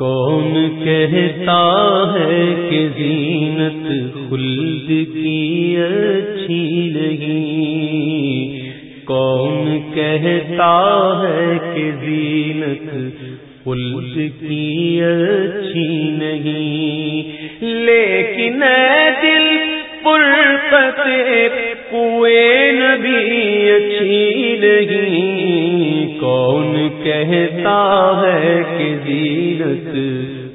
کون کہتا ہے کہ زینت خلد کی اچھی نہیں؟ کون کہتا ہے کہ زینت خلد کی اچھی نہیں؟ لیکن دل پل پتے نبی اچھی نہیں؟ کون کہتا ہے کہ زینت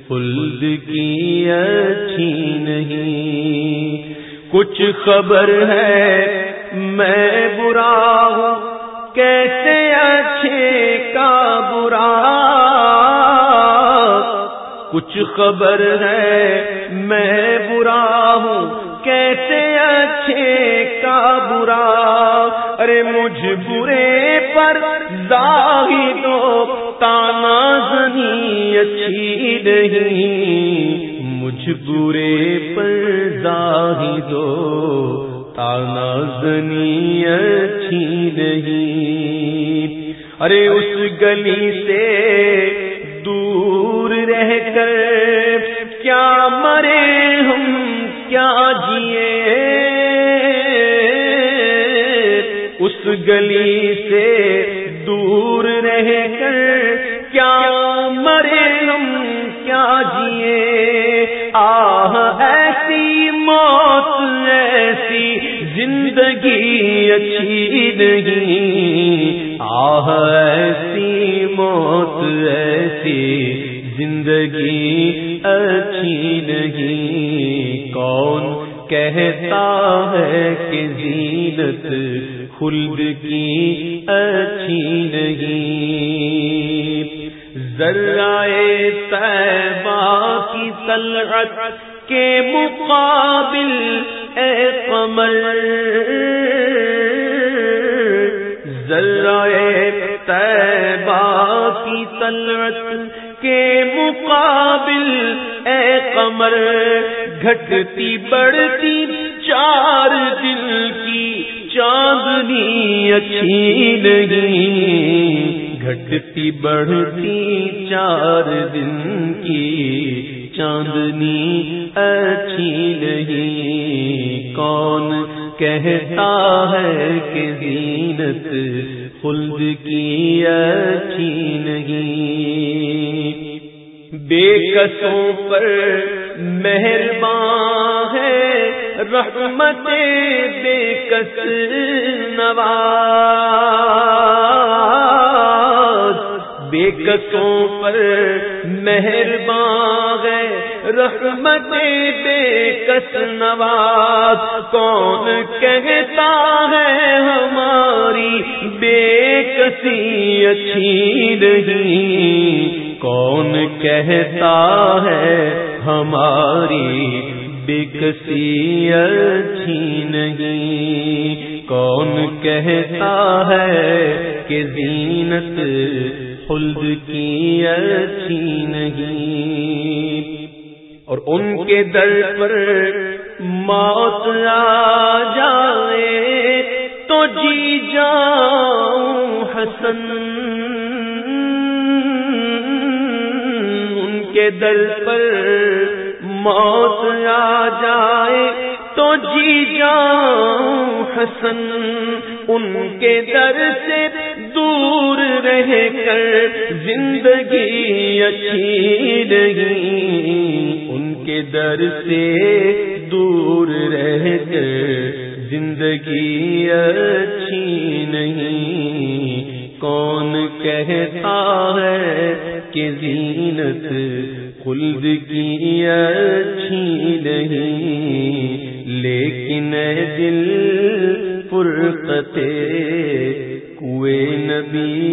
خلد کی اچھی نہیں۔ کچھ خبر ہے، میں برا ہوں۔ کیسے اچھے کا برا؟ کچھ خبر ہے، میں برا ہوں۔ کیسے اچھے کا برا؟ ارے مجھ برے پر داغی دو اچھی نہیں، مجھ برے پر داغی دو، تانا زنی اچھی نہیں۔ ارے اس گلی سے دور رہ کر کیا مرے ہم، کیا جیے؟ اس گلی سے زندگی اچھی نہیں۔ آہ، ایسی موت، ایسی زندگی اچھی نہیں۔ کون کہتا ہے کہ زینت خلد کی اچھی نہیں۔ ذرائے طیبہ کی طلعت کے مقابل اے قمر ذرائے طیبہ کی طلعت کے مقابل اے قمر، گھٹتی بڑھتی چار دل کی چاندنی اچھی نہیں۔ گھٹتی بڑھتی چار دن کی چاندنی اچھی نہیں۔ کون کہتا ہے کہ زینت خلد کی اچھی نہیں۔ بے کسوں پر مہربان ہے رحمت بے کس نواز۔ رحمت بے کس نواز؟ کون کہتا ہے ہماری بے کسی اچھی نہیں؟ کون کہتا ہے ہماری بکسی اچھی نہیں؟ کون کہتا ہے کہ زینت خلد کی اچھی نہیں؟ اور ان کے در پر موت آ جائے تو جی جاؤں حسن۔ ان کے در پر موت آ جائے تو جی جاؤں حسن۔ ان کے در سے دور رہ کر زندگی اچھی نہیں کے در سے دور رہ کر زندگی اچھی نہیں۔ کون کہتا ہے کہ زینت خلد کی اچھی نہیں، لیکن دل فرقتے کوئے نبی